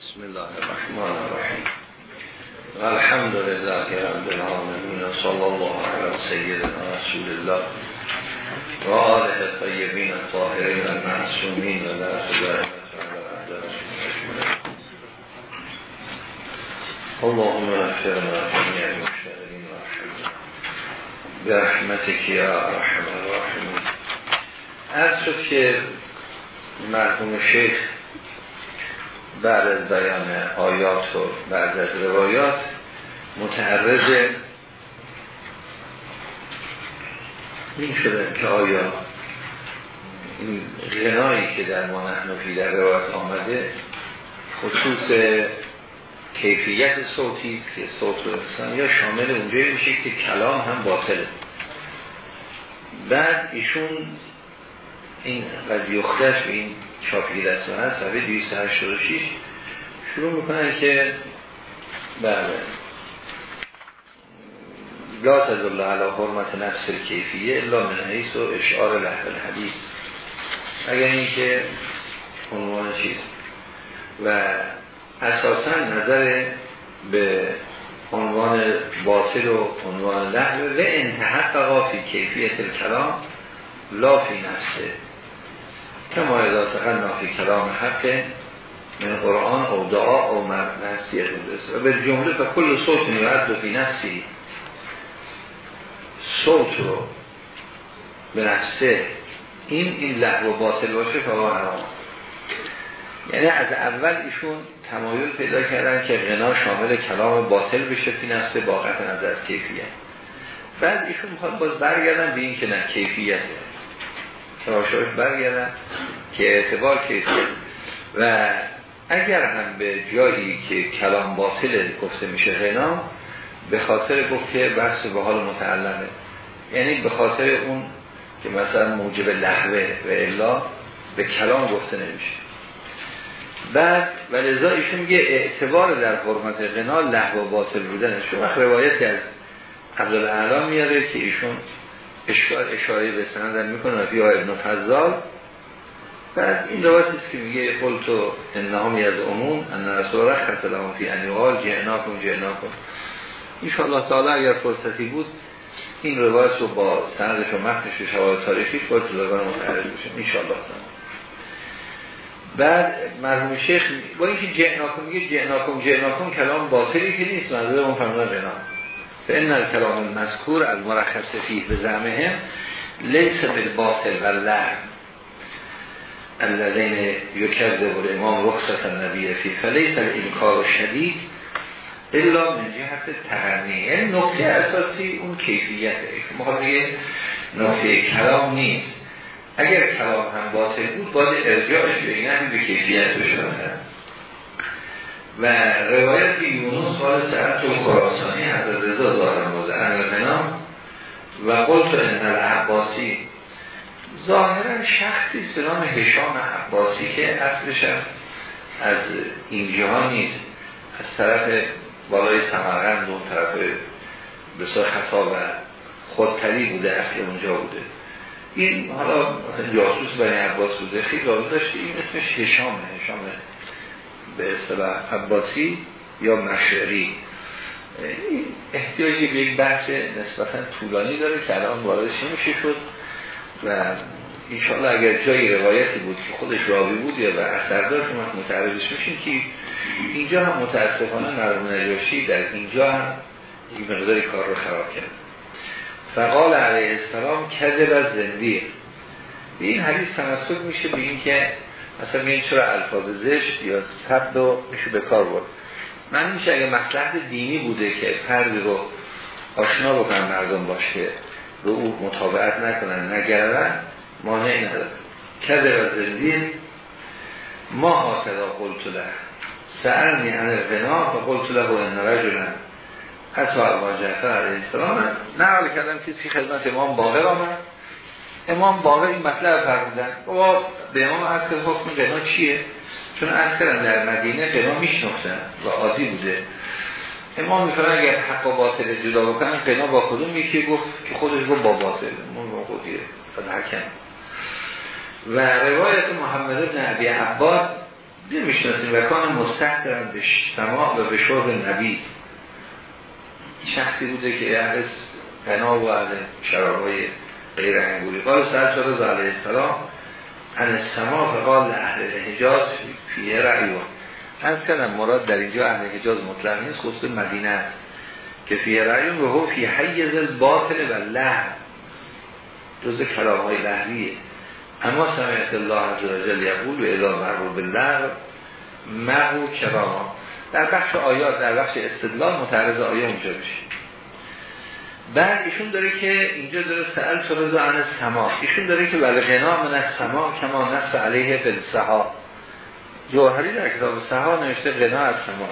بسم الله الرحمن الرحیم الحمد لله رب العالمین صلی الله علی سیدنا رسول الله و آله طیبین الطاهرین المعصومین و لا اللهم اغفرنا جميع المشتغلین و رحمنا برحمتك یا ارحم الراحمین از شد که مرحوم شیخ بعد از بیان آیات و بعد از روایات متعرض این شده که آیا این غنایی که در ما نحنفی در روایت آمده خصوص کیفیت صوتی که صوت رو یا شامل اونجایی میشه که کلام هم باطله. بعد ایشون این قد یختش به این چاپی دسته هست صفحه 286 شروع می‌کنن که بله. لا تدل علی حرمت نفس کیفیه الا من حیث و اشعار لحظ الحدیث. اگر این که عنوان چیز و اساسا نظر به عنوان باطل و عنوان لحظه و انتحق فی کیفیت کلام لا فی نفسه. کما اذا تقنا فی کلام حق من قرآن او دعا او مرسیت و به جمله و کل صوت نیرد و فی نفسی. صوت رو به نفسه این این لحو و باطل باشه فوا حرام. یعنی از اول ایشون تمایل پیدا کردن که غنا شامل کلام باطل بشه فی نفسه با قطع نظر کیفیت. بعد ایشون می‌خواد باز برگردن به این که نه کیفیته تماشاش برگردن که اعتبار کیفیت و اگر هم به جایی که کلام باطل گفته میشه غنا به خاطر گفت که بحث به حال متعلمه. یعنی به خاطر اون که مثلا موجب لحوه و الا به کلام گفته نمیشه. بعد و لذا ایشون میگه اعتبار در حرمت غنا لحو و باطل بودنش. شما روایتی از عبدالعلا میاره که ایشون اشاره, اشاره به سندن می‌کنه. فی ابن فضال بعد این روایت است که میگه قلتو انهامی از عموم ان رسول الله لهم فی انیقال جعناکم جعناکم ان تعالی اگر فرصتی بود این روایت رو با سندش و متنش و شواهد تاریخی خود بزرگان متعرض بشیم ان شاء الله بعد مرحوم شیخ با اینکه جعناکم میگه جعناکم جعناکم کلام باطلی که نیست منظور اون بنا فان الكلام المذکور از مرخص فیه به زعمهم لیس بالباطل و لعن الذين يكذب الامام رخصت النبی فی فلیس الانکار شدید الا من جهت تهنی. یعنی نقطه اساسی اون کیفیته. بگه نقطه کلام نیست. اگر کلام هم باطل بود باید ارجاعش به این به کیفیت بشه و روایت یونس قال سرد تو خراسانی حضرت رضا دارم بوده انرمنام و قلت ان العباسی. ظاهرا شخصی به نام هشام عباسی که اصلش از این جهان نیست. از طرف بالای سمرقند اون طرف بسیار خطا و خودتری بوده اصل اونجا بوده. این حالا جاسوس بنی عباس بوده خیلی داشته این اسمش هشامه هشامه به اصطلاح عباسی یا مشعری. احتیاجی به یک بحث نسبتا طولانی داره که الان واردش نمیشه شد و انشاءالله اگر جایی روایتی بود که خودش راوی بود یا و اثر داشت ما متعرضش میشیم که اینجا هم متاسفانه مرحوم نجاشی در اینجا هم یک مقداری کار رو خراب کرد. فقال علیه السلام کذب از زندیق این حدیث تمسک میشه به این که مثلا این چرا الفاظ زشت یا سبت رو میشه به کار برد. من میشه اگه مصلحت دینی بوده که فرد رو آشنا بکنن مردم باشه به او مطابقت نکنن نگردن مانعی نداره کده و زندین ما کدا قلت له. سألنی الغنا و قلت له ان رجلا. حتی ابا جعفر علیه السلام نقل کردم کسی خدمت امام باقر آمد. امام باقر این مطلب فرمودن. بابا به امام که حکم غنا چیه؟ چون از در مدینه غنا میشنفتن و عادی بوده. امام میفرمه اگر حق و باطل جدا بکنن غنا با کدوم یکی؟ گفت که خودش با باطل. من قضیه حکم و روایت محمد ابن عبی عباد نمی‌شناسیم. و کان مستحضرن به سما و به شرب نبی. شخصی بوده که اهل غنا و اهل شرابای غیر انگوری قال سر شده علیه السلام ان سما فقال اهل حجاز فیه رعیون. از کردم مراد در اینجا اهل حجاز مطلق نیست خصوص مدینه است. که فیه رعیون و هو فی حیز الباطل و لحن جز کلام های لحویه. اما سمیت الله عز و جل یقول و اذا مرور بالله مغو کراما. در بخش آیات در بخش استدلال متعرض آیه اونجا بشه بعد ایشون داره که اینجا داره سأل تو عن سما. ایشون داره که ولی غنا من از سما کما نصف علیه فلسها جوهری در کتاب سها نوشته غنا از سما.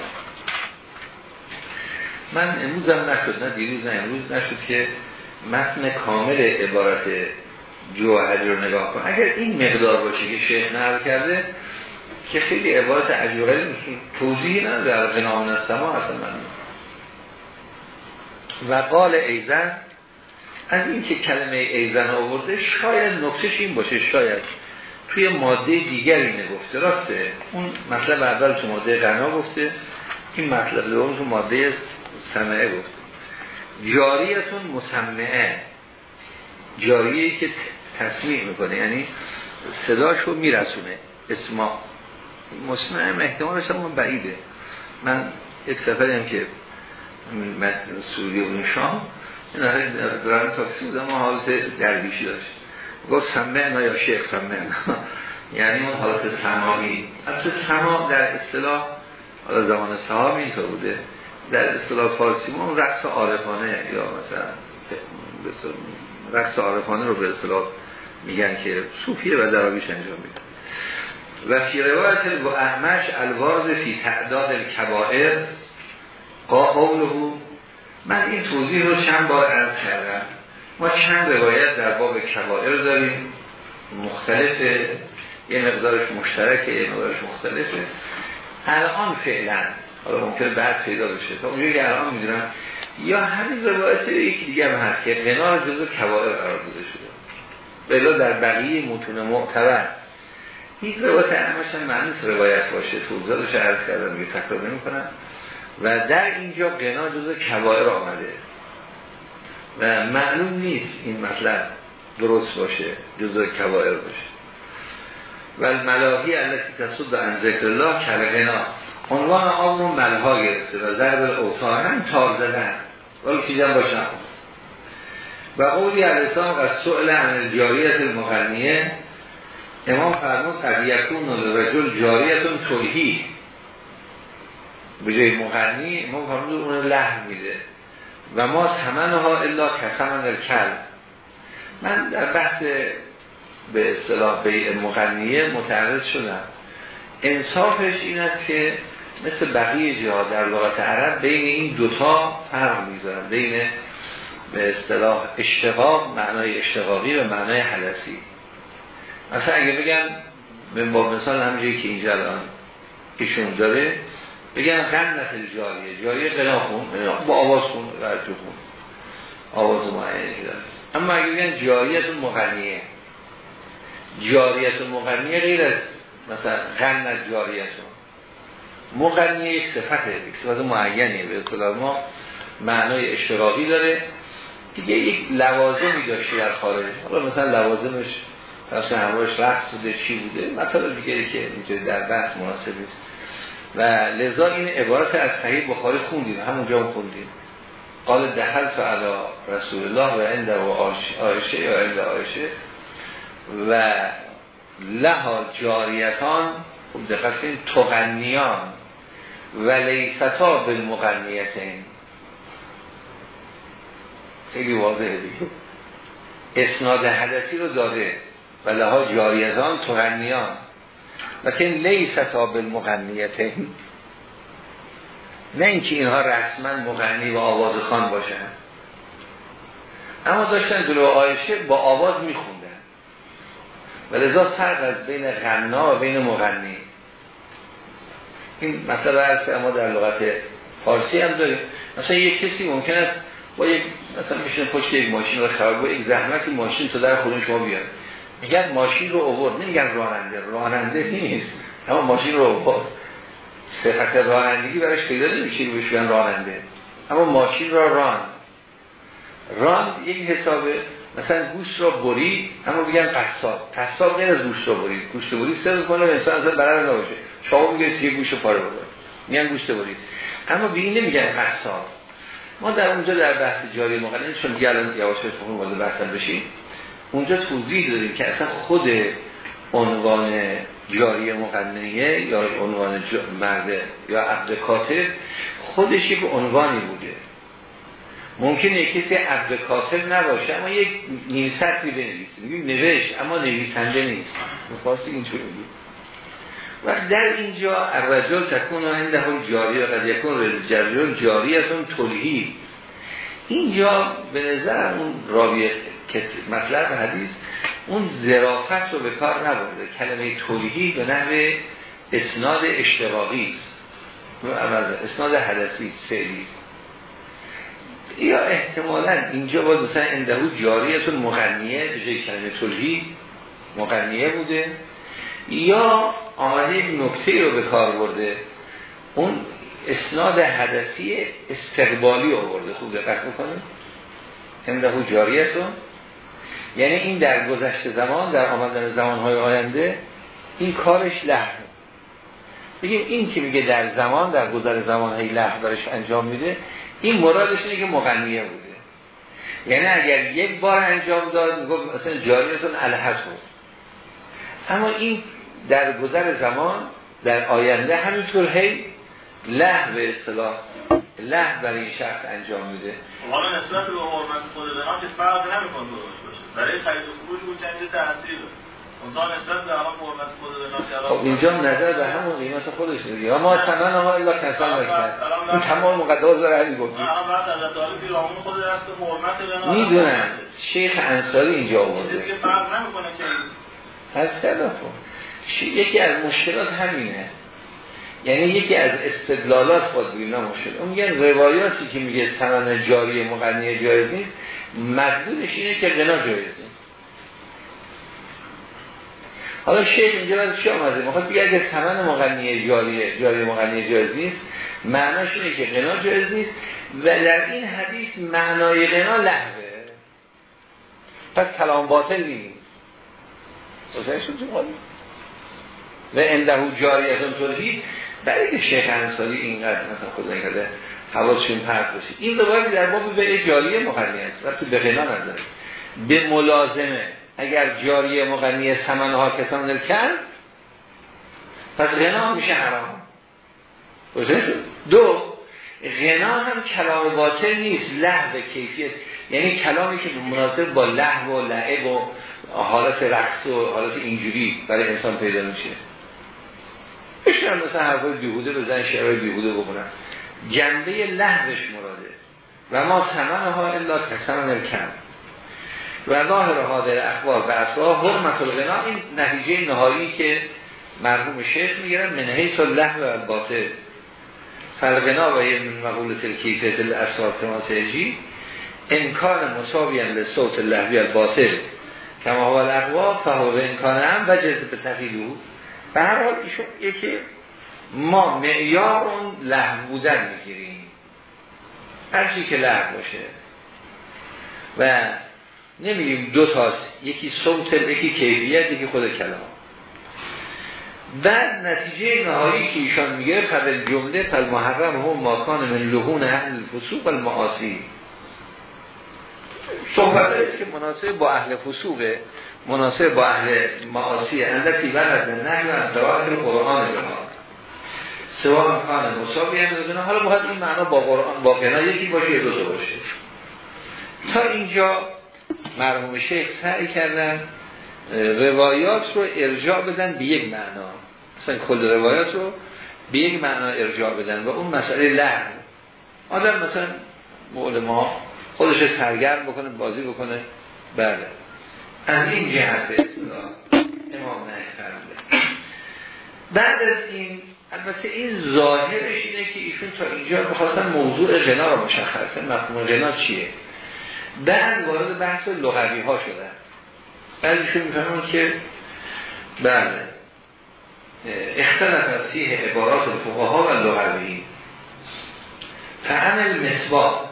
من امروزم نشد نه دیروز نه امروز نشد که متن کامل عبارت جوهری رو نگاه کن اگر این مقدار باشه که شیخ نقل کرده که خیلی عبارت عجیبه توضیحی نداره غنا من از سما اصلا من و قال ایزن از این که کلمه ایزن آورده شاید نکتش این باشه شاید توی ماده دیگری نگفته راسته؟ اون مطلب اول تو ماده غنا گفته این مطلب دوم تو ماده سمعه گفته. جاریتون مسمعه. جاریه که تصمیح می‌کنه یعنی صداشو میرسونه. اسما. مسمعه احتمالش هم بعیده. من یک سفریم که سوری و شام دارن تاکسی بودم ما حالت درویشی داشت. گفت سمعنا یا شیخ سمعنا یعنی اون حالت سماعی اصلا سما در اصطلاح حالا زمان صحاب اینطور بوده. در اصطلاح فارسی ما اون رقص عارفانه یا مثلا رقص عارفانه رو به اصطلاح میگن که صوفیه و دراویش انجام میدن و فی روایت و احمش الوارد فی تعداد الکبائر قوله من این توضیح رو چند بار عرض کردم. ما چند روایت در باب کبائر داریم. مختلفه یه مقدارش مشترکه یه مقدارش مختلفه. الان فعلا حالا ممکنه بعد پیدا بشه. تا اونجا که الان می‌دونم. یا همین روایت یکی دیگه هم هست که قنار جزو کبائر قرار بوده شده. بلا در بقیه متون معتبر. هیچ روایت همش هم معنی روایت باشه. توضیحاتش عرض کردم یه تکرار نمی کنم و در اینجا قنا جز کبائر آمده. و معلوم نیست این مطلب درست باشه جز کبائر باشه. و الملاهی التي تصد عن ذکر الله کل غنا عنوان آن رو ملها گرفته و ضرب اوتار هم تار زدن. ولی چیزم باشن و قولی علیسان و سؤل عن الجاریت المغنیه امام فرمود قد یکون رجل جاریتون توهی به جای مغنی ما فرمود اون لحن میده. و ما سمن ها الا کسمن کل من در بحث به اصطلاح بیع مغنیه متعرض شدم. انصافش این است که مثل بقیه جا در لغت عرب بین این دوتا فرق می‌ذارن. بین به اصطلاح اشتقاق معنای اشتقاقی و معنای حلسی مثلا اگه بگم به مثال همجایی که اینجا الان ایشون داره بگن قنت جاریه. جاریه قنا خون با آواز خون تو خون. آواز معینی داره. اما اگه بگن جاریت مغنیه. جاریت مغنیه غیر از مثلا قنت جاریت مغنیه یک صفته یک صفت معینیه. به اصطلاح ما معنای اشتراقی داره. دیگه یک لوازمی داشته در خارج. حالا مثلا لوازمش مثلا همراهش رقص بوده چی بوده؟ مثلا دیگه که اینجا در بحث مناسب است و لذا این عبارت از صحیح بخاری خوندیم همونجا هم خوندیم. قال دخل علا رسول الله و عند و آیشه یا عند آیشه و لها جاریتان خوب دقت کنید تغنیان و لیستا بالمغنیتین. خیلی واضحه دیگه. اسناد حدثی رو داده و لها جاریتان تغنیان. لیست لیستا بالمغنیتین نه اینکه اینها رسما مغنی و آواز خان باشن. اما داشتن جلو آیشه با آواز میخوندن. و لذا فرق از بین غنا و بین مغنی. این مثلا از ما در لغت فارسی هم داریم. مثلا یک کسی ممکن است با یک مثلا میشن پشت یک ماشین رو خراب یک زحمتی ماشین تو در خودش شما بیاد. میگن ماشین رو اوورد نمیگن راننده. راننده نیست. اما ماشین رو با صفت رانندگی براش پیدا نمیشه بهش راننده. اما ماشین را ران. ران یک حسابه. مثلا گوشت را برید اما بگن قصاب. قصاب غیر از گوشت را برید گوشت برید سر کنه انسان اصلا برای نباشه. شما میگه یه گوشت پاره بکنه میگن گوشت برید اما به این نمیگن قصاب. ما در اونجا در بحث جاری مقنن چون دیگه الان یواش بحثم بشیم. اونجا توضیح داریم که اصلا خود عنوان جاری مقننیه یا عنوان مرده یا عبد کاتب خودش یک عنوانی بوده. ممکنه کسی عبد کاتب نباشه اما یک نیم سطری بنویسه. میگیم نوشت اما نویسنده نیست. می‌خواستی اینطور بگیم و در اینجا الرجل تکون عنده جاری و قد یکون جاری. از اون تلهی اینجا به نظر اون راوی مطلب حدیث اون ظرافت رو به کار نبرده. کلمه تولیهی به نحو اسناد اشتراقی اسناد حدثی فعلی یا احتمالا اینجا باید مثلا اندهو جاری از اون مغنیه به جای کلمه تولیهی مغنیه بوده. یا آمده نکته رو به کار برده. اون اسناد حدثی استقبالی آورده خوب دقت می‌کنه اندهو جاری است یعنی این در گذشته زمان در آمدن زمانهای آینده این کارش لحظه بگیم این که میگه در زمان در گذر زمانهای لحظه دارش انجام میده این مرادش اینه که مغنیه بوده. یعنی اگر یک بار انجام داد میگه مثلا جاری اصلا الهت بود. اما این در گذر زمان در آینده همینطور هی له به اصطلاح له برای این شخص انجام میده. حالا نسبت به حرمت خود که فرق نمی‌کنه برای خرید و فروش بود چند تحصیل خب اینجا نظر به همون قیمت خودش میگه ما ثمن ها الا کسان نکرد این تمام مقدار داره علی گفت می‌دونم. شیخ انصاری اینجا آورده. از یکی از مشکلات همینه. یعنی یکی از استدلالات خود نه مشکل اون میگن روایاتی که میگه ثمن جاری مقنیه جایز نیست مقدورش اینه که غنا جایز نیست. حالا شیخ اینجا باید چی آمده؟ می‌خواد بگه اگه ثمن مغنی جاری جاری مغنی جایز نیست معناش اینه که غنا جایز نیست و در این حدیث معنای غنا لحظه پس کلام باطل نیست. و اندهو جاری از اون توحید برای که شیخ انصاری اینقدر مثلا خدا کرده حواسشون پرت باشید این روایت در باب به جاری مغنی است. و تو به غنا نداره. به ملازمه. اگر جاری مغنی سمن ها کسان کرد پس غنا میشه حرام. دو غنا هم کلام باطل نیست. لحو کیفیت. یعنی کلامی که مناسب با لحو و لعب و حالت رقص و حالت اینجوری برای انسان پیدا میشه. بشنم مثلا حرفای بیهوده بزن شعرهای بیهوده بکنن جنبه لحوش مراده. و ما سمن ها الا کسمن کم و ظاهر حاضر اخبار و اصلا حرمت الغنا این نتیجه نهایی که مرحوم شیخ می‌گیرن من حیث اللحو و باطل فالغنا و یه من مقول تلکیفت الاسرار کما سیجی امکان مصابی لصوت اللحوی الباطل. کما هو الاقوا فهو به امکان هم به تقیلو به هر حال ایشون یکی ما معیار لحو بودن می‌گیریم. هرچی که لحو باشه. و نمیگیم دو تاست یکی صوت یکی کیفیت یکی خود کلام. بعد نتیجه نهایی که ایشان میگه فضل جمله فل محرم هم ماکان من لغون اهل فسوق المعاصی صحبت است که مناسب با اهل فسوقه مناسب با اهل معاصی اندتی برد نه از دواخل قرآن به سوا مکان مصابی هم حالا باید این معنا با قرآن با قنا یکی باشه یه دو باشه. تا اینجا مرحوم شیخ سعی کردن روایات رو ارجاع بدن به یک معنا. مثلا کل روایات رو به یک معنا ارجاع بدن و اون مسئله لحن. آدم مثلا مول ما خودش سرگرم بکنه بازی بکنه. بله. از این جهت امام نه بعد از این البته این ظاهرش اینه که ایشون تا اینجا می‌خواستن موضوع غنا رو مشخصه مفهوم غنا چیه؟ بعد وارد بحث لغوی ها شدن بعدشون میفهمون که بله اختلاف فیه عبارات الفقها و لغوی فهم المصباح.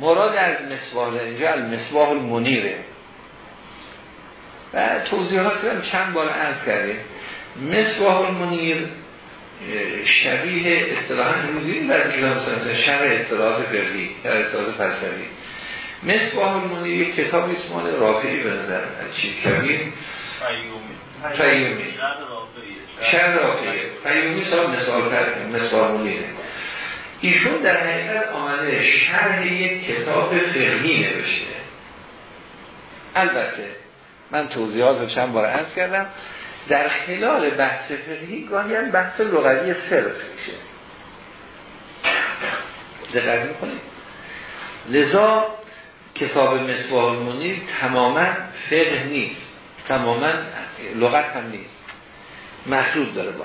مراد از مصباح اینجا المصباح المنیره. و توضیحات هم چند بار عرض کردیم. مصباح المنیر شبیه اصطلاحا روزی و دیگه مثلا شر اصطلاحات فقهی در اصطلاحات فلسفی. مصباح المنیر کتابی اسم مال رافعی به نظر چی؟ کبیر؟ فیومی شر رافعی فیومی صاحب مثال مثال منیره ایشون در حقیقت آمده شرح یک کتاب فقهی نوشته. البته من توضیحات رو چند بار عرض کردم در خلال بحث فقهی گاهی هم بحث لغوی صرف میشه. دقت می‌کنید؟ لذا کتاب مصباح تماما فقه نیست. تماما لغت هم نیست. مخلوط داره با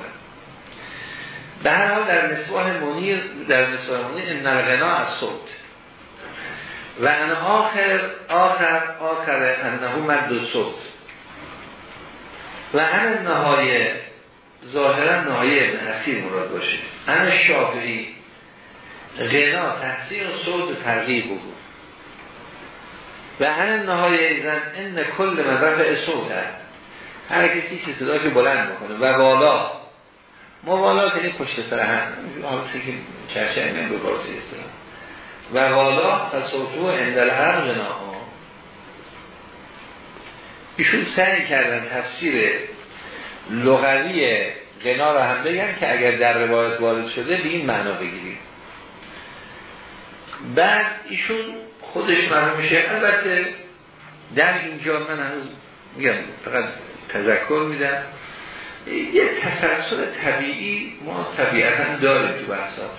به هر حال در مصباح منیر در مصباح منیر ان الغنا از صوت و ان آخر آخر آخر انه مد صوت و ان نهای ظاهرا نهای ابن حسیر مراد باشه. ان شافعی غنا تحصیل صوت ترغیب بود. و ان نهای ایزن ان کل مدرف صوت هر کسی که صدا که بلند بکنه و بالا موالات یعنی پشت سر هم. حالا که چرچه همین به بازی و بالا تصوتو اندل هر ها ایشون سعی کردن تفسیر لغوی غنا رو هم بگن که اگر در روایت وارد شده به این معنا بگیریم. بعد ایشون خودش معلوم میشه البته در اینجا من هنوز میگم فقط تذکر میدم. یه تسلسل طبیعی ما طبیعتا داریم تو بحثا.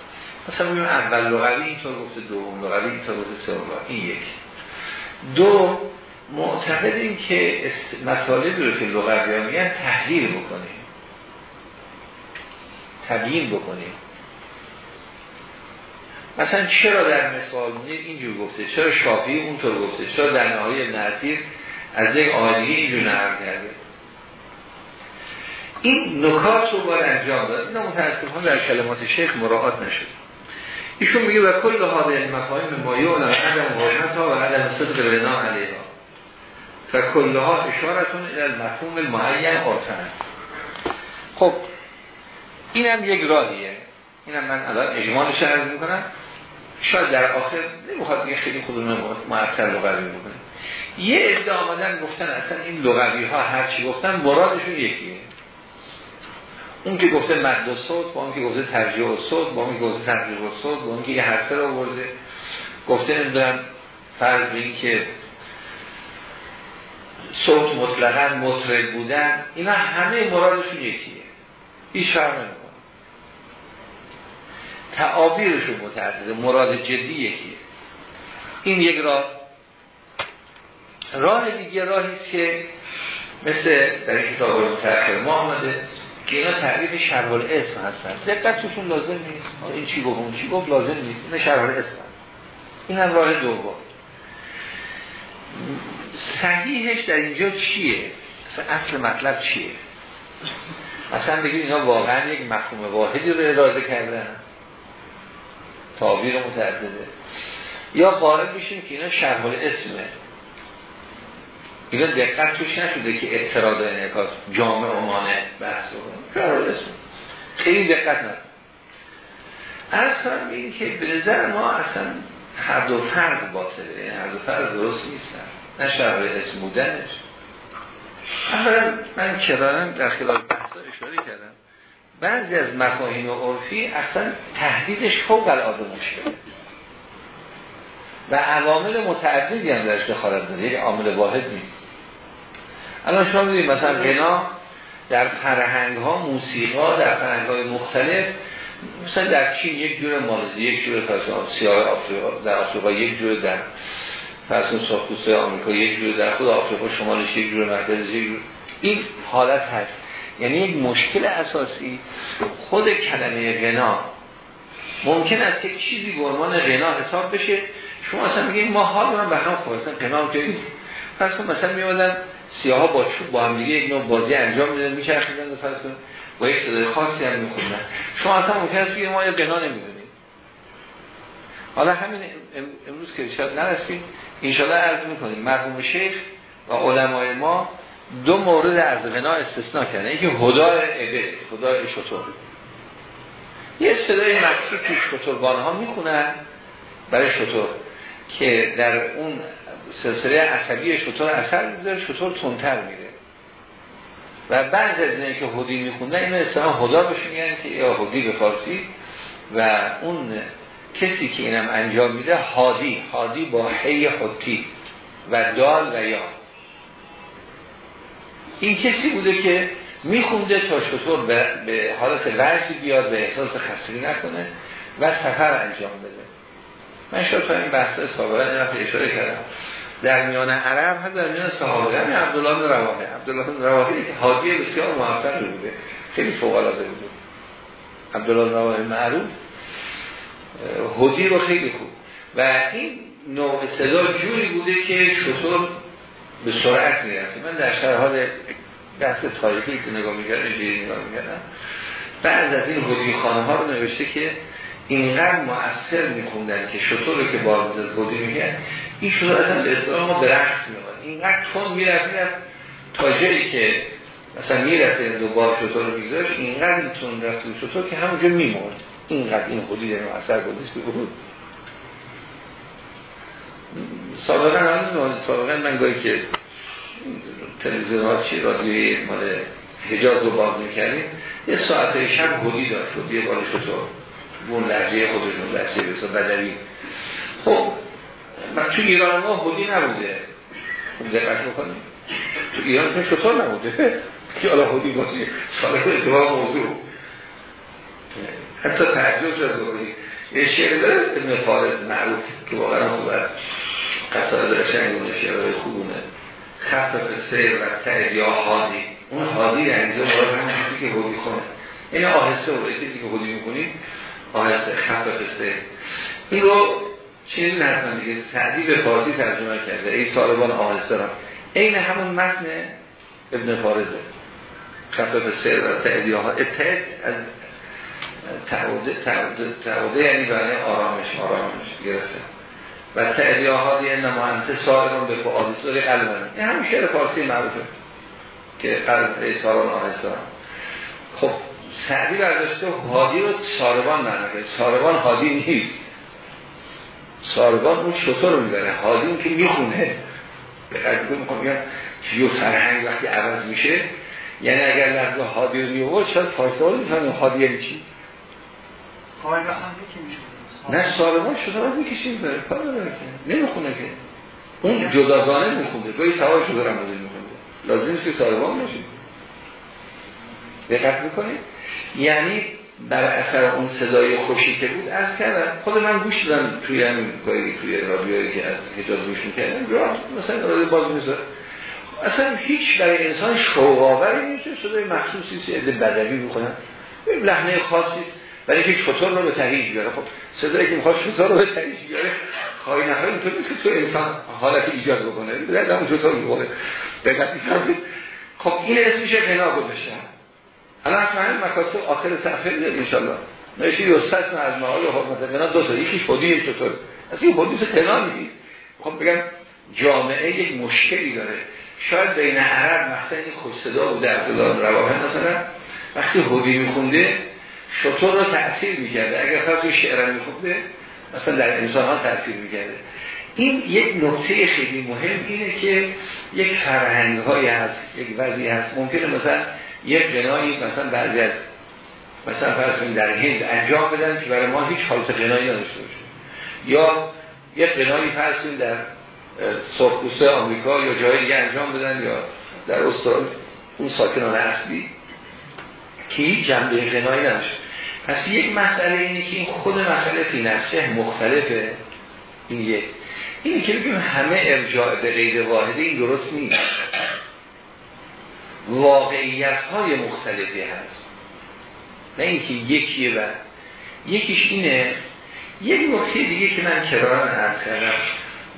مثلا میگم اول لغوی اینطور گفته دوم لغوی اینطور گفته سوم این یک. دو معتقدیم که مطالبی رو که لغوی میگن تحلیل بکنیم. تبیین بکنیم. مثلا چرا در مثال مونیر اینجور گفته؟ چرا شافی اونطور گفته؟ چرا در نهایی نصیر از یک آدیه اینجور نرم کرده؟ این نکات رو باید انجام داد. این متاسفانه در کلمات شیخ مراعات نشد. ایشون میگه و کل هاده مفاهیم مایه و عدم حرمت ها و عدم صدق علیه ها و کلها اشارتون الى المفهوم المعین عرفن خب اینم یک راهیه. اینم من الان اجمالش عرض می‌کنم. شاید در آخر نمی‌خواد یه خیلی خودمون معطل لغوی بکنه. یه عده آمدن گفتن اصلا این لغوی ها هر چی گفتن مرادشون یکیه. اون که گفته مد و صوت با اون که گفته ترجیح و صوت با اون که گفته ترجیح و صوت با اون که یه حرسه رو برده گفته نمی‌دونم فرض این که صوت مطلقا مطرب بودن اینا همه مرادشون یکیه. هیچ فرق نمی‌کنه. تعابیرشون متعدده مراد جدی یکیه. این یک راه. راه دیگه راهی است که مثل در این کتاب متأخر ما آمده اینا تعریف شرحال اسم هستن. دقت توشون لازم نیست. این چی گفت؟ اون چی گفت؟ لازم نیست. این شرحال اسم این هم راه دوم. صحیحش در اینجا چیه؟ اصل مطلب چیه؟ اصلا بگید اینا واقعا یک مفهوم واحدی رو اراده کردن. تعبیر متعدده. یا قائل میشیم که اینا شرح اسمه. اینا دقت توش نشده که اعتراض انعکاس جامع و مانع بحث اسم خیلی دقت نکنه از کنم این که به نظر ما اصلا هر دو فرد باطله. هر دو فرد درست نیستن. نه شرح اسم بودنش. اولا من کرارم در خلال بحثا اشاره کردم. بعضی از مفاهیم عرفی اصلا تهدیدش فوق العاده مشکله و عوامل متعددی هم درش دخالت داره. یک عامل واحد نیست. الان شما می‌دونید مثلا غنا در فرهنگ ها موسیقی ها در فرهنگ های مختلف مثلا در چین یک جور مالزی یک جور سیاه آفریقا در آفریقا یک جور در فرسون ساخت آمریکا یک جور در خود آفریقا شمالش یک جور مرکز یک جور. این حالت هست. یعنی یک مشکل اساسی خود کلمه غنا ممکن است یک چیزی به عنوان غنا حساب بشه شما اصلا میگید ما حال رو به هم خواستن غنا که پس مثلا میادن سیاه با چوب با هم دیگه یک نوع بازی انجام میدن میچرخیدن فرض کن با یک صدای خاصی هم میخوندن. شما اصلا ممکن است ما یه قنا نمی‌دونید حالا همین امروز که شاید نرسیم انشاءالله عرض می‌کنیم مرحوم شیخ و علمای ما دو مورد از غنا استثناء کردن. یکی هدای عبه هدای شطور یه صدای مکسی توی شطوربان ها می‌خونن برای شطور که در اون سلسله عصبی شطور اثر می‌ذاره شطور تونتر میره. و بعض از اینه که هدی میخوندن این اصلا هدا بهش میگن که یا هدی به فارسی. و اون کسی که اینم انجام میده هادی. هادی با حی حتی و دال و یا. این کسی بوده که میخونده تا شطور به, به حالت ورزی بیاد به احساس خستگی نکنه و سفر انجام بده. من تا این بحث سابقا این اشاره کردم. در میان عرب هست در میان صحابه همین عبدالله رواحه. عبدالله بن رواحه حادی بسیار موفق بوده. خیلی فوق العاده بوده. عبدالله بن معروف. هدی رو خیلی خوب. و این نوع صدا جوری بوده که شطور به سرعت می‌رسه. من در شهر حال بحث تاریخی که نگاه می‌کردم جیری نگاه می‌کردم بعد از این هدی خانه ها رو نوشته که اینقدر مؤثر میخوندن که شطور که بار می‌زد هدی می‌کرد این شطور اصلا به اصطلاح ما به رقص میاد اینقدر تون می‌رفت تا جایی که مثلا می‌رسه دو بار شطور رو میگذاشت اینقدر این تون رفت شطور که همونجا میمورد اینقدر این خودی داریم اثر گذاشت بود. سابقا هم سابقا من گاهی که تلویزیون ها چی رادیوی مال حجاز رو باز می‌کردیم یه ساعت شب هودی داشت هودی بالش تو اون لحجه خودشون لحجه بسا بدوی. خب تو ایران ما هودی نبوده. خب دقت می‌کنیم تو ایران که شطور نبوده. که حالا هودی باشه سال اتفاق موضوع حتی تعجب شد گوهی یه شعر داره ابن فارز معروف که واقعا خوب است. قصاد قشنگونه شعرهای خوبونه خط سیر و تعد یا حادی اون حادی رنگزه مورد همون چیزی که هودی خونه. این آهسته و چیزی که هودی می‌کنیم آهسته خط سیر این رو چیزی نرفن دیگه. سعدی به فارسی ترجمه کرده. ای سالبان را این همون متن ابن فارزه. خط سیر و تعد یا حادی از تعوده یعنی برای آرامش آرامش گرفته. و تعدیه هادی انما انت سائرون به فعادیتوری قلبن این همین شعر فارسی معروفه که قلب ایساران آهستان خب سعدی برداشته هادی رو ساربان نرمه ساربان هادی نیست. ساربان اون شطور رو می‌بره. هادی اون که می‌خونه. به قدر می‌خوام بگم چیو فرهنگ وقتی عوض میشه یعنی اگر لحظه هادی رو میورد شاید فارسی ها می‌فهمه. هادی یعنی چی؟ نه سالمان شده رو می‌کشیم داره. کار داره که. نمی‌خونه که. اون جداگانه می‌خونه. گاهی سوار شده رو می‌خونه لازم نیست که سالمان باشیم دقت می‌کنید؟ یعنی در اثر اون صدای خوشی که بود از کردم خود من گوش دادم توی همین کاری توی رادیویی که از حجاز گوش می‌کردم مثلا رادیو باز می‌زد اصلا هیچ برای انسان شوق آوری نیست صدای مخصوصی است بدوی می‌کنن لحنه خاصی برای که شطور رو به تغییر بیاره. خب صدایی که می‌خواد شطور رو به تغییر بیاره خواهی نخواهی اینطور نیست که تو انسان حالت ایجاد بکنه. در همون شطور می‌خوره. دقت میفرمایید خب این اسمش غنا گذاشتن. الان فهم مکاسب آخر صفحه میاد ان شاء الله نوشته یستثنا از معال حرمت غنا دو تا یکیش یک چطور؟ از این حدیث غنا نیست خب بگم جامعه یک مشکلی داره. شاید بین عرب مثلا این خوش صدا بوده عبدالله رواحه مثلا وقتی هدی میخونده شطور رو تأثیر می‌کرده. اگر فرض شعر میخونده مثلا در انسان ها تأثیر می‌کرده. این یک نقطه خیلی مهم اینه که یک فرهنگ های هست یک وضعی هست. ممکنه مثلا یک قنایی مثلا بعضی از مثلا فرض در هند انجام بدن که برای ما هیچ حالت قنایی نداشته باشه. یا یک قنایی فرض در سرخپوسته آمریکا یا جای دیگه انجام بدن یا در استرالیا اون ساکنان اصلی که هیچ جنبه غنایی نمیشه پس یک مسئله اینه که این خود مسئله فی نفسه مختلفه. این یک. اینی که بگیم همه ارجاع به غیر واحده این درست نیست. واقعیت های مختلفی هست. نه اینکه یکیه و یکیش اینه یک نکته دیگه که من کرارن عرض کردم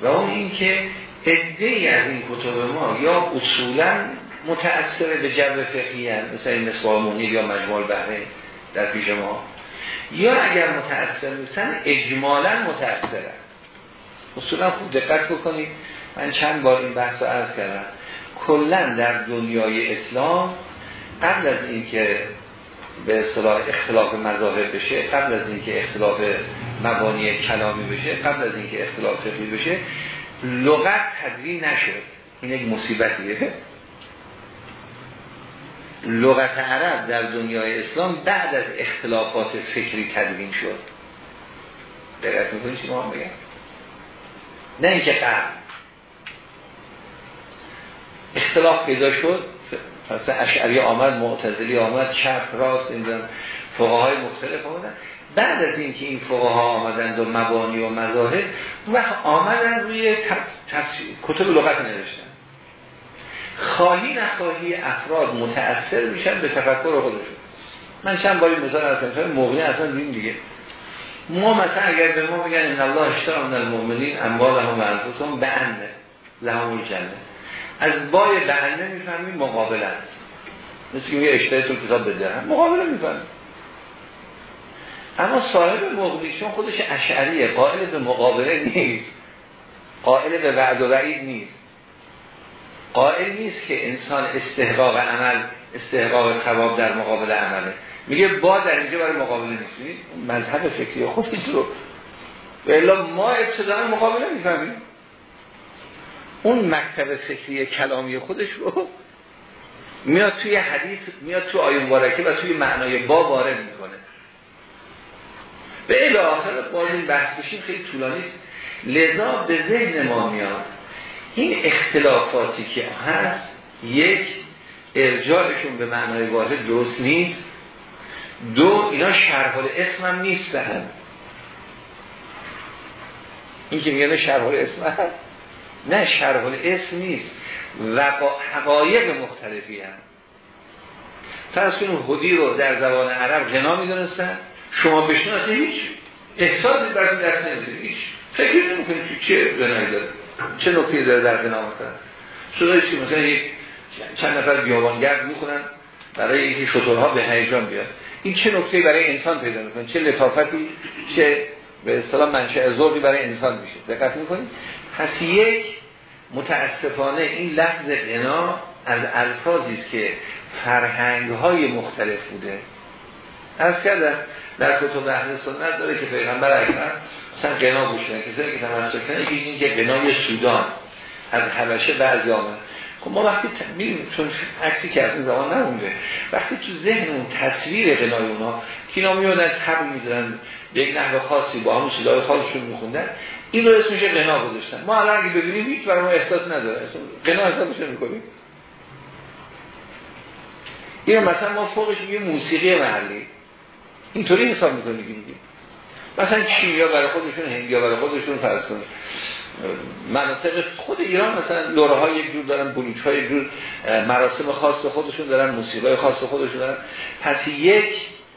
و اون این که ادهی از این کتب ما یا اصولا متأثر به جو فقهی هم مثل این مصباح یا مجموع بهره در پیش ما یا اگر متأثر نیستن اجمالا متأثرن. اصولا خوب دقت بکنید. من چند بار این بحث رو عرض کردم. کلا در دنیای اسلام قبل از اینکه به اصطلاح اختلاف مذاهب بشه قبل از اینکه اختلاف مبانی کلامی بشه قبل از اینکه اختلاف فقهی بشه لغت تدوین نشد. این یک مصیبتیه. لغت عرب در دنیای اسلام بعد از اختلافات فکری تدوین شد. دقیق می‌کنی چی ما بگم؟ نه اینکه قبل. اختلاف پیدا شد. مثلا اشعری آمد معتزلی آمد چپ راست این فقهای مختلف آمدن. بعد از اینکه این فقها آمدند و مبانی و مذاهب و آمدن روی کتب لغت نوشتن. خواهی نخواهی افراد متأثر میشن به تفکر خودشون. من چند باری مثال هستم موقعی اصلا دین دیگه. ما مثلا اگر به ما بگن ان الله اشترى من المؤمنین اموالهم و انفسهم بعنه لهم الجنه. از بای بعنه می‌فهمیم مقابل است مثل که اشتری تو کتاب بده. مقابله می‌فهمیم. اما صاحب مقابلی چون خودش اشعریه قائل به مقابله نیست. قائل به وعد و وعید نیست. قائل نیست که انسان استحقاق عمل استحقاق ثواب در مقابل عمله. میگه با در اینجا برای مقابله نیست. مذهب فکری خودش رو. و ما ابتداعا مقابله می‌فهمیم. اون مکتب فکری کلامی خودش رو میاد توی حدیث میاد توی آیون بارکه و توی معنای با وارد می‌کنه. به الی آخر باز این بحث بشیم خیلی طولانی لذا به ذهن ما میاد این اختلافاتی که هست یک ارجاعشون به معنای واحد درست نیست. دو اینا شرح اسم هم نیست به هم. این که میگه شرح اسم هم نه شرح اسم نیست. و حقایق مختلفی هم. فرض کنیم هدی رو در زبان عرب غنا می‌دونستن. شما بشناسید هیچ. احساسی برای دست نمی‌دید. هیچ. فکر نمی‌کنید که چه غنایی داره. چه نکته داره در غنا مثلا صدایی که مثلا چند نفر بیابانگرد می‌کنن برای اینکه شطورها به هیجان بیاد. این چه نکته برای انسان پیدا می‌کنه؟ چه لطافتی چه به اصطلاح منشأ ذوقی برای انسان میشه. دقت می‌کنید؟ پس یک متاسفانه این لفظ غنا از الفاظی است که فرهنگ های مختلف بوده. از کردم در کتب اهل سنت داره که پیغمبر اکرم مثلا غنا بوشن کسایی که تمسک کنه این که غنای سودان. از حبشه بعضی آمد خب ما وقتی میریم چون عکسی که از این زمان نمونده وقتی تو ذهن اون تصویر غنای اونا که اینا میونن تبل می‌زنن به یک نحو خاصی با همون صدای خاصشون میخوندن این رو اسمش غنا گذاشتن. ما الان اگه ببینیم هیچ برای ما احساس نداره. غنا حسابش می‌کنیم. این مثلا ما فوقش میگه موسیقی محلی. اینطوری حساب می‌کنیم میگیم. مثلا چینیا برای خودشون هندیا برای خودشون فرض کنید. مناطق خود ایران مثلا لوره های یک جور دارن بلوچ های جور مراسم خاص خودشون دارن موسیقی خاص خودشون دارن. پس یک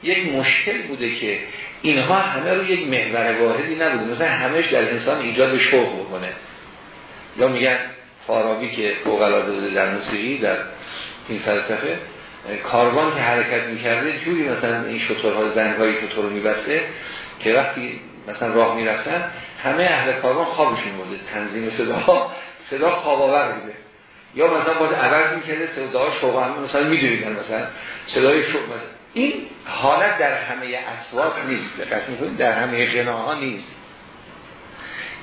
یک مشکل بوده که اینها همه رو یک محور واحدی نبوده مثلا همش در انسان ایجاد شوق بکنه یا میگن فارابی که فوق بوده در موسیقی در این فلسفه کاروان که حرکت می‌کرده جوری مثلا این شطورها زنگایی شطور رو میبسته که وقتی مثلا راه می‌رفتن همه اهل کاروان خوابشون بوده تنظیم صدا صدا خواب آور بوده. یا مثلا باید عوض می‌کرده صداها شوق هم مثلا میدونیدن مثلا. صدای شوق این حالت در همه اسواق نیست. دقت می‌کنید در همه غناها نیست.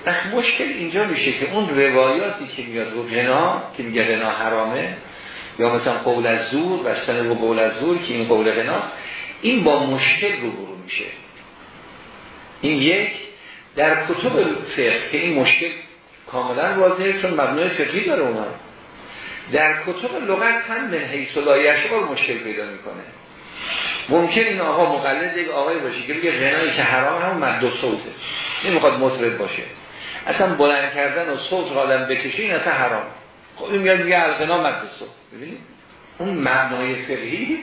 وقت مشکل اینجا میشه که اون روایاتی که میاد رو غنا که میگه غنا حرامه یا مثلا قول از زور و سن و قول از زور که این قول غناست این با مشکل رو برو میشه. این یک در کتب فقه که این مشکل کاملا واضحه چون مبنای فقهی داره اونا در کتب لغت هم من حیث مشکل پیدا می‌کنه. ممکن این آقا مقلد یک آقای باشه که بگه غنایی که حرام هم مد و صوته. این می‌خواد مطرب باشه. اصلا بلند کردن و صوت را آدم بکشه این اصلا حرام. خب این میاد میگه الغنا مد صوت. ببینید اون معنای فقهی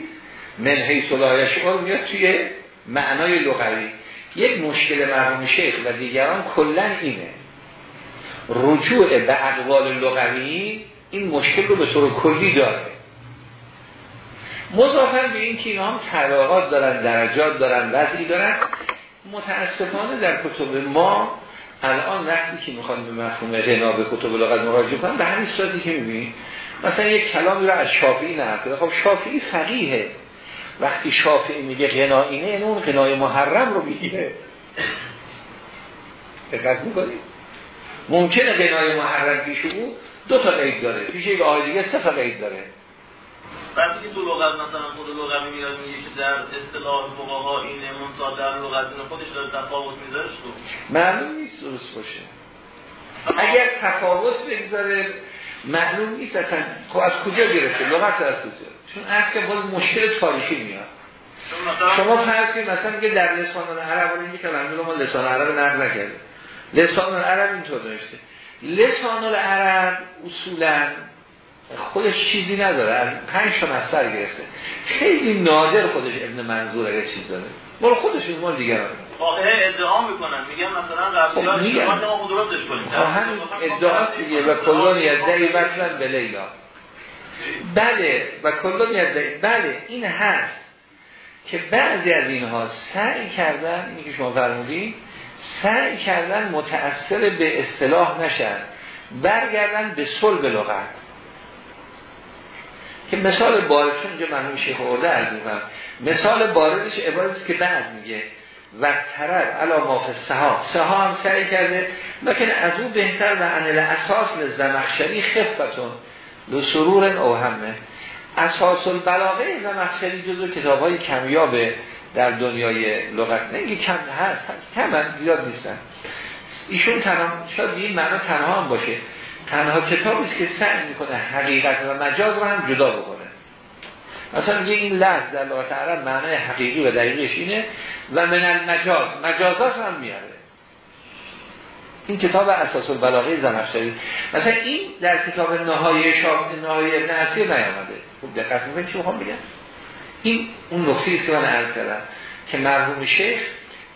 من حیث لا میاد توی معنای لغوی. یک مشکل مرحوم شیخ و دیگران کلا اینه. رجوع به اقوال لغوی این مشکل رو به طور کلی داره. مضافن به این که اینا هم طبقات دارن درجات دارن وضعی دارن. متاسفانه در کتب ما الان وقتی که می‌خوان به مفهوم غنا به کتب لغت مراجعه کنن به همین صورتی که می‌بینید مثلا یک کلامی رو از شافعی نقل خب شافعی فقیهه. وقتی شافعی میگه غنا اینه یعنی اون غنای محرم رو می‌گیره دقت می‌کنید ممکنه غنای محرم پیش او دو تا قید داره. پیش یک آقای دیگه سه تا قید داره. وقتی که دو لغت مثلا خود لغوی میاد میگه که در اصطلاح فقها این منصاد در لغت خودش داره تفاوت می‌ذاره معلوم نیست درست باشه. اگر تفاوت بگذاره معلوم نیست اصلا خب از کجا گرفته؟ لغت از کجا؟ چون از که باز مشکل تاریخی میاد. شما فرض کنید مثلا که در لسان عرب ولی اینکه الحمدلله ما لسان عرب نقل نکردیم. لسان عرب اینطور داشته. لسان العرب اصولا خودش چیزی نداره. از پنج تا مصدر گرفته. خیلی نادر خودش ابن منظور اگه چیز داره. مال خودش مال دیگران. واقعه ادعا می‌کنن. میگن مثلا قبلی ما درستش کنیم همین ادعا دیگه و کلون یدعی وصلا به لیلا. بله و کلون یدعی بله این هست که بعضی از اینها سعی کردن اینی که شما فرمودید سعی کردن متأثر به اصطلاح نشن. برگردن به صلب لغت. که مثال بارشون اینجا مرحوم شیخ ارده عرض مثال باردش عبارتی که بعد میگه. و طرف علا ماف سها سها هم سعی کرده لیکن از او بهتر و انل اساس زمخشری خفتون لو سرور او همه. اساس البلاغه زمخشری جزو کتاب های کمیابه در دنیای لغت. نه اینکه کم هست, هست کم هم زیاد نیستن. ایشون تنها شاید این معنا تنها هم باشه. تنها کتابی است که سعی می‌کنه حقیقت و مجاز رو هم جدا بکنه. مثلا میگه این لفظ در لغت عرب معنای حقیقی و دقیقش اینه و من المجاز مجازات هم میاره. این کتاب اساس البلاغه زمخشری مثلا این در کتاب نهای شاب نهای ابن اسیر نیامده. خوب دقت می‌کنید چی می‌خوام بگم؟ این اون نقطه است که من عرض کردم که مرحوم شیخ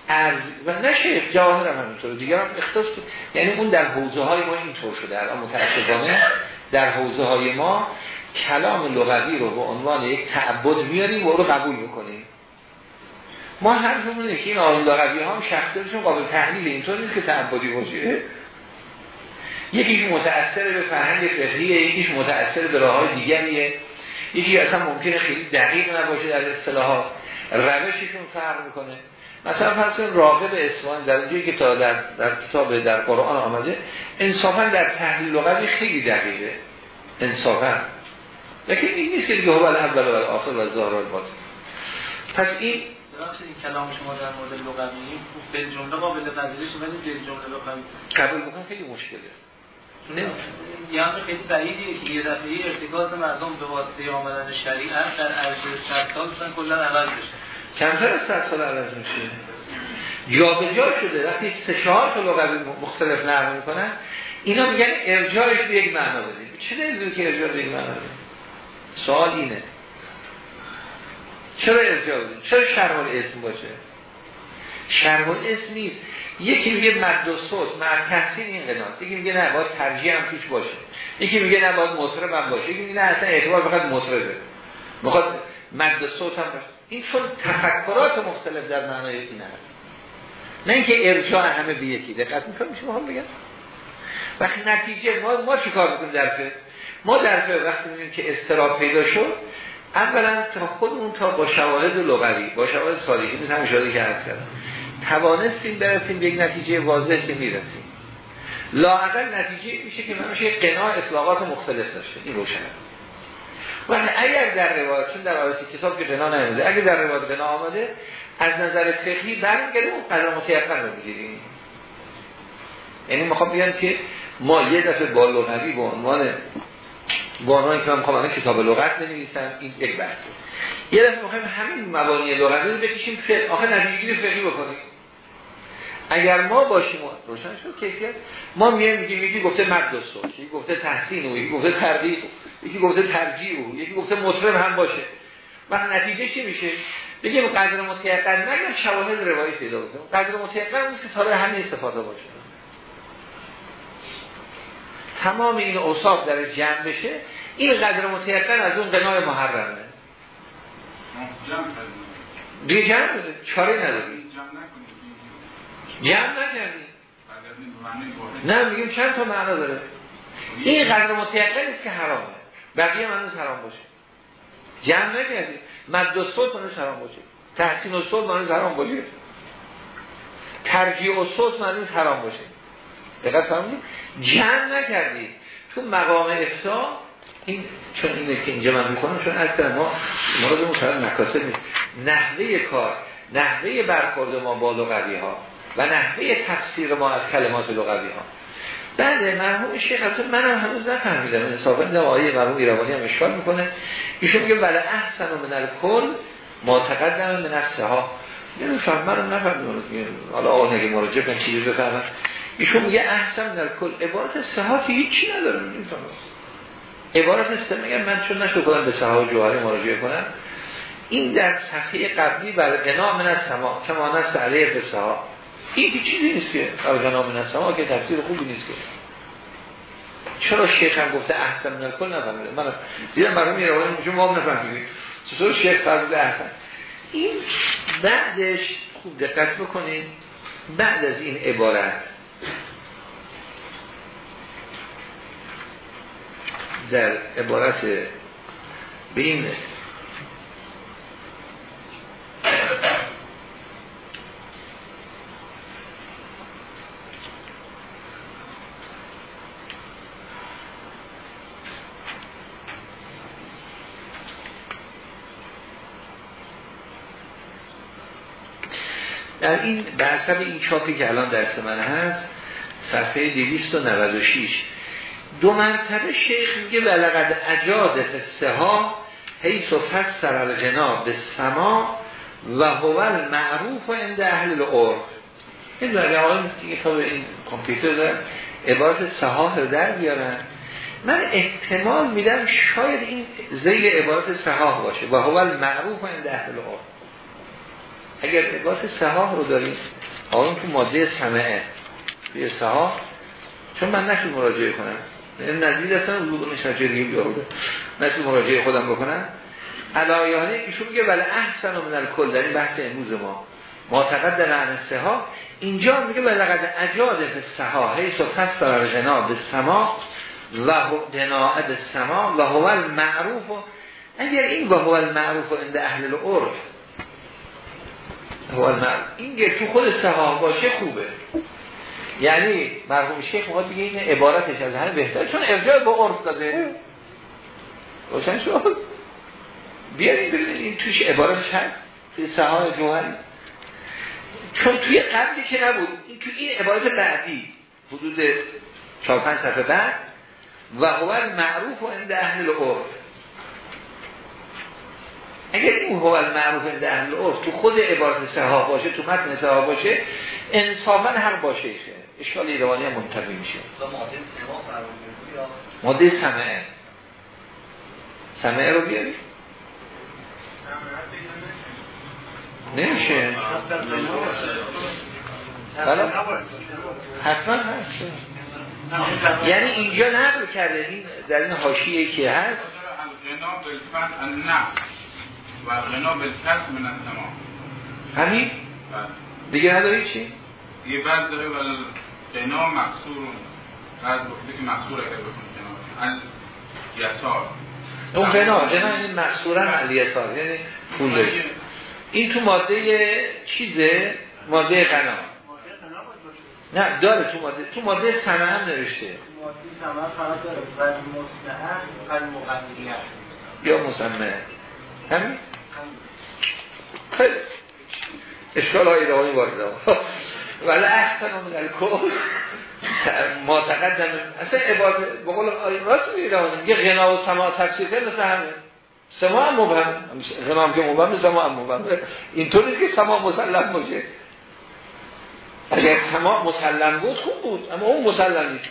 ارز و شیخ جواهر هم همینطور دیگر هم اختصاص یعنی اون در حوزه های ما اینطور شده. الان متاسفانه در حوزه های ما کلام لغوی رو به عنوان یک تعبد میاریم و رو قبول می‌کنیم. ما هر اینه که این آن لغوی ها هم شخصیتشون قابل تحلیل اینطور نیست که تعبدی باشه. یکیش متأثر به فرهنگ فقهیه یکیش متأثر به راه های دیگریه. یکی اصلا ممکنه خیلی دقیق نباشه در اصطلاحات. روششون فرق می‌کنه. مثلا پس راقب اسمان در اونجایی که تا در, در کتاب در قرآن آمده انصافا در تحلیل لغوی خیلی دقیقه. انصافا. لیکن این نیست که هو اول و آخر و ظاهر و پس این این کلام شما در مورد لغوی به جمله قابل پذیرش ولی به جمله بخوایم قبول بکن خیلی مشکله. نه. یعنی خیلی بعیدیه که یه دفعه ارتکاز مردم به واسطه آمدن شریعت در عرض 100 سال مثلا کلا عوض بشه. کمتر از 100 سال عوض میشه. جا به جا شده وقتی سه چهار تا لغوی مختلف نقل می‌کنن اینا میگن ارجاعش به یک معنا بدید چه دلیلی که ارجاع به یک معنا بدید سوال اینه. چرا ارجاع بدید چرا شرح اسم باشه؟ شرح اسم نیست. یکی میگه مد و صوت مد تحسین این قناست یکی میگه نه باید ترجیح هم توش باشه. یکی میگه نه باید مطرب هم باشه. یکی میگه نه اصلا اعتبار بخواد مطربه می‌خواد مد صوت هم باشه. این چون تفکرات مختلف در معنای این هست نه اینکه ارجاع همه به یکی. دقت می‌کنم شما هم بگم؟ وقتی نتیجه ما ما چیکار می‌کنیم در ما در وقتی می‌بینیم که استراب پیدا شد اولا تا خودمون تا با شواهد لغوی با شواهد تاریخی مثل همین شده که عرض کردم توانستیم برسیم به یک نتیجه واضح که می‌رسیم. لاعقل نتیجه میشه که من میشه قناع اطلاقات مختلف داشته. این روشن و اگر در روایت چون در روایت کتاب که قناع نمیده اگر در روایت قناع آمده از نظر فقهی برمیگردیم اون قدر متیقن رو بگیریم یعنی می‌خوام بگم که ما یه دفعه با لغوی به عنوان با عنوان که من می‌خوام کتاب لغت بنویسم این یک بحثه. یه دفعه می‌خوایم همین مبانی لغوی رو بکشیم آخه نتیجه فقهی بکنیم. اگر ما باشیم روشن شد کیفیت. ما میایم میگیم یکی گفته مد و یکی گفته تحسین او یکی گفته تردید یکی گفته ترجیح او یکی گفته مطرب هم باشه. و نتیجه چی میشه؟ بگیم قدر متیقن نگم شواهد روایی پیدا بکنیم. قدر متیقن اون که تاره همین استفاده باشه. تمام این اوصاف در جمع بشه این قدر متیقن از اون قنای محرمه. دیگه جمع چاره نداری جمع نکردی. نه میگیم چند تا معنا داره؟ این قدر متیقن است که حرامه بقیه منوز حرام باشه. جمع نکردی. مد و صوت منوز حرام باشه. تحسین و صوت منوز حرام باشه. ترجیع و صوت منوز حرام باشه. دقیق فهمید جمع نکردی. تو مقام افتا این چون اینه که اینجا من می‌کنم چون اصلا ما مراد مطلب نکاسه نیست. نحوه کار نحوه برخورد ما با لغوی ها و نحوه تفسیر ما از کلمات لغوی ها بعد مرحوم شیخ من منم هنوز نفهمیدم. انصافا دیدم آیه مرحوم ایروانی هم اشکال می‌کنه. ایشون میگه ولی احسن و من الکل ما تقدم من نفسه ها نمیفهم منم نفهمیدم. حالا آقا نگه مراجعه کن چیزی بفهمم ایشون میگه احسن در کل عبارت که هیچی نداره نمی‌فهمم عبارت سه میگم من چون نشد کنم به سها جوهری مراجعه کنم. این در صفحه قبلی بر غنا من از سما که مانست علیه به سها این چیزی نیست که. بر غنا من از سما که تفسیر خوبی نیست که. چرا شیخ هم گفته احسن من کل نفهمیده؟ من دیدم برای میره ولی ما هم نفهمیدیم. چطور شیخ فرموده احسن؟ این بعدش خوب دقت بکنید بعد از این عبارت در عبارت به این در این به این چاپی که الان درس من هست صفحه 296 دو مرتبه شیخ میگه ولقد اجاد قصه ها حیث و فسر الغنا به سما و هو المعروف عند اهل العرف این در آقای که این کامپیوتر دارن عبارت صحاح رو در بیارن. من احتمال میدم شاید این زیل عبارت صحاح باشه. و هو المعروف عند اهل العرف اگر عبارت صحاح رو داریم آقایون تو ماده سمعه توی صحاح چون من نشون مراجعه کنم. این نزدیک هستن علوم شجریه بیارده نشون مراجعه خودم بکنم. علایانه ایشون میگه ولی احسن و من الکل در این بحث امروز ما. معتقد در معنی ها اینجا میگه ولی لقد اجاد به سها حیث و فسر غنا به سما و دناعه سما و هو المعروف. اگر این و هو المعروف عند اهل العرف این تو خود سها باشه خوبه. یعنی مرحوم شیخ می‌خواد بگه این عبارتش از همه بهتر چون ارجاع با عرف داده. روشن شد. بیاریم ببینید این توش عبارتش هست توی سهان جوهری چون توی قبلی که نبود این توی این عبارت بعدی حدود 4 5 صفحه بعد و هو معروف و عند اهل العرف. اگر این هو المعروف عند اهل العرف تو خود عبارت صحاح باشه تو متن صحاح باشه انصافا هر باشه. اشکال ایروانی هم منطبی میشه. ماده سمعه سمعه رو بیاری؟ نمیشه. بله. حتما هست. یعنی اینجا نقل کرده در این حاشیه که هست. و غنا بالکسب من همین بله. دیگه نداری چی؟ یه بعد داره ولی غنا مقصور بعد گفته که مقصور اگر بکنی کنار یسار. اون غنا غنا این مقصورا علی یسار یعنی پول این تو ماده چیزه؟ ماده غنا نه داره تو ماده تو ماده سنه هم نوشته. ماده سنه فقط داره. یا مسمه. همین؟ اشکال های وارد ولی احسن من الکل ما تقدم اصلا عبادت بقول راست میگه روانی میگه غنا و سما تفسیر کرد مثل همه سما هم مبهم. غنا هم که مبهم سما هم مبهم. اینطور نیست که سما مسلم باشه. اگر سما مسلم بود خوب بود اما اون مسلم نیست.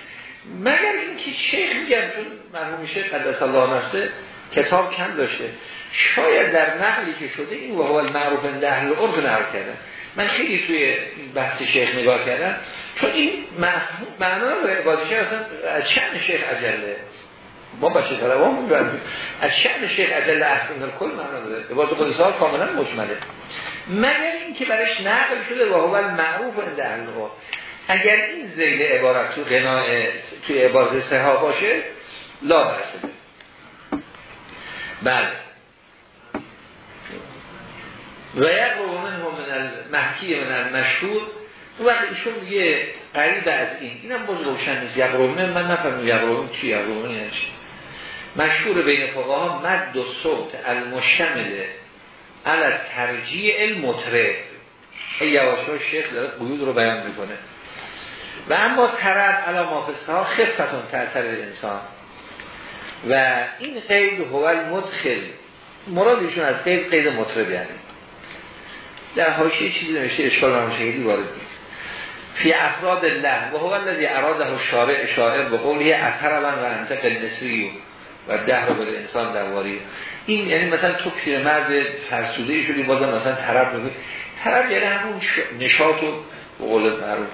مگر اینکه شیخ میگم چون مرحوم شیخ قدس الله نفسه کتاب کم داشته. شاید در نقلی که شده این و هو المعروف اهل الارض نقل کرده من خیلی توی بحث شیخ نگاه کردم. چون این معنا رو بازیشه اصلا از چند شیخ عجله ما بچه طلبان می‌بریم از شأن شیخ عجل احسن کل معنا داره. عبارت ها کاملا مجمله. مگر این که برش نقل شده و معروف اهل اگر این زیل عبارت تو غنا توی عبارت سها باشه لا برسه. بله. و یک من هم من المحکی من المشهور اون وقت ایشون یه قریب از این اینم باز روشن نیست. یقرومه من نفهم یقرومه چی یقرومه یعنی چی. مشهور بین فقها مد و صوت المشتمل على ترجیع المطرب. این یواشا شیخ داره قیود رو بیان می‌کنه. و اما طرف علا مافسه ها خفتون تأثیر انسان. و این قید هو المدخل. مرادشون از قید قید مطرب یعنی. در حاشیه چیزی نوشته اشکال مرمشهیدی وارد نیست. فی افراد الله و هو الذی اراده شارع شاعر به قولی اثربا و انتق نسری و ده رو به انسان دواری. این یعنی مثلا تو پیرمرد فرسوده شدی بازم مثلا طرف بگید طرف یعنی همون نشاط و قول معروف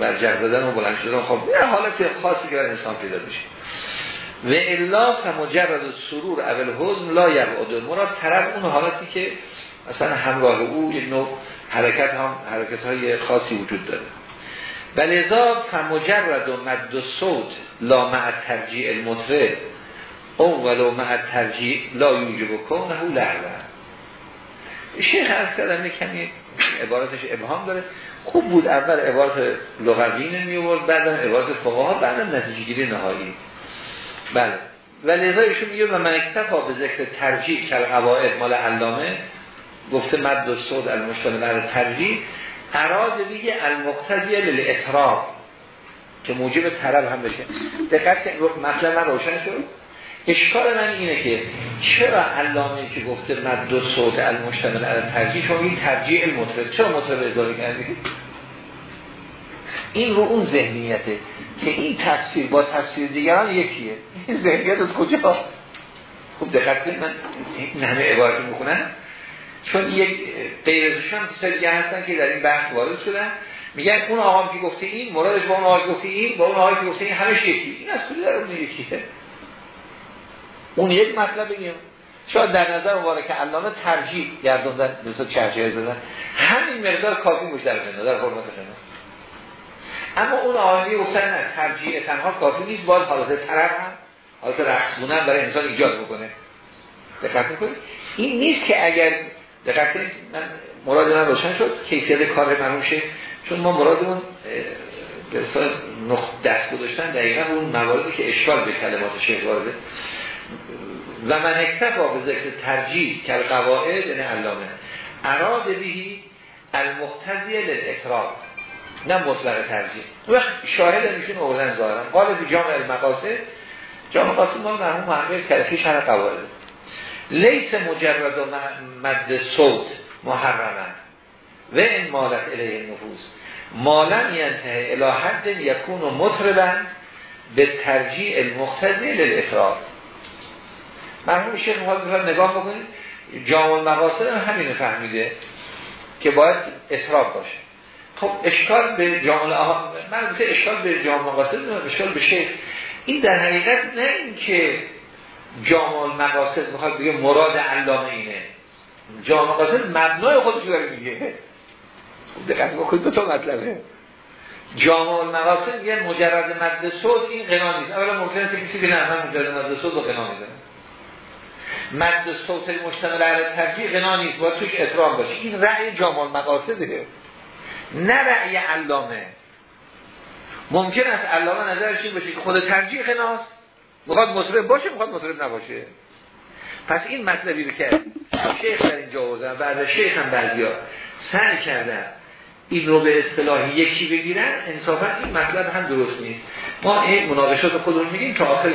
و زدن و بلند شدن. خب یه حالت خاصی که انسان پیدا بشه و الا فمجرد سرور اول حزن لا یبعد. مراد طرف اون حالتی که مثلا همراه او یک نوع حرکت هم حرکت های خاصی وجود داره. بلذا فمجرد و مد و صوت لا مع ترجیع المطرب او ولو مع ترجیع لا یوجب کنه لعبه. شیخ از کردن کمی عبارتش ابهام داره. خوب بود اول عبارت لغوی نمی آورد بعدم عبارت فقها بعدم نتیجه گیری نهایی. بله. و لذا ایشون میگه و من اکتفا به ذکر ترجیح کل قواعد مال علامه گفته مد و صد المشتمل علی ترجیح. اراد دیگه المقتضی للاطراب که موجب طرب هم بشه. دقت مطلب من روشن شد. اشکال من اینه که چرا علامه که گفته مد و صوت المشتمل علی ترجیح شما این ترجیح المطرب چرا مطرب اضافه کردید این رو اون ذهنیته که این تفسیر با تفسیر دیگران یکیه. این ذهنیت از کجا؟ خوب دقت کنید من این همه عبارت می‌کنم چون یک غیر کسای دیگه هستن که در این بحث وارد شدن. میگن اون آقا که گفته این مرادش با اون آقا گفته این با اون آقا که گفته این همش یکی این از کجا در اون یکیه اون یک مطلب بگیم شاید در نظر مبارک علامه ترجیح گردوندن مثل چرچه زدن. همین مقدار کافی باشه در در حرمت اما اون آقایی گفتن نه ترجیح تنها کافی نیست باز حالت طرف هم حالت رقص برای انسان ایجاد بکنه. دقت می‌کنید این نیست که اگر دقت کنید من مراد من روشن شد کیفیت کار مرحوم چون ما مرادمون به اصطلاح دست گذاشتن دقیقا اون مواردی که اشکال به کلمات شیخ وارده. و من اکتفا به ذکر ترجیح که قواعد یعنی علامه. اراد بهی المقتضی للاکرام نه مطلق ترجیح. وقت شاهد میشون اوردن ظاهرا. قال بی جامع المقاصد جامع قاسم ما مرحوم محقق کلفی شرح قواعد. لیس مجرد و مد صوت محرمن. و این مالت الیه نفوذ مالن ینتهی الى حد یکون و مطربن به ترجیح المقتضی للاکرام مرحوم شیخ محمد نگاه بکنید جامع مقاصد هم همینو فهمیده که باید اطراب باشه. خب اشکال به جامع من اشکال به جامع مقاصد اشکال به شیخ. این در حقیقت نه این که جامع مقاصد می‌خواد بگه مراد علامه اینه. جامع مقاصد مبنای خودش داره میگه. خب دقت بکنید دو تا مطلبه. جامع مقاصد یه مجرد مد صوت این قنا نیست. اولا ممکنه کسی بگه نه من مجرد مد صوت رو قنا می‌دونم مد صوت مشتمل علی ترجیح غنا نیست باید توش اطرام باشه. این رأی جامال مقاصده نه رأی علامه. ممکن است علامه نظرش این باشه که خود ترجیح غناست می‌خواد مطرب باشه می‌خواد مطرب نباشه. پس این مطلبی رو که شیخ در اینجا آوردن بعد شیخ هم بعضیا سعی کردن این رو به اصطلاح یکی بگیرن انصافا این مطلب هم درست نیست. ما این مناقشات خودمون میگیم تا آخر